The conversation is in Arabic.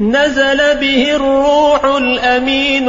نزل به الروح الأمين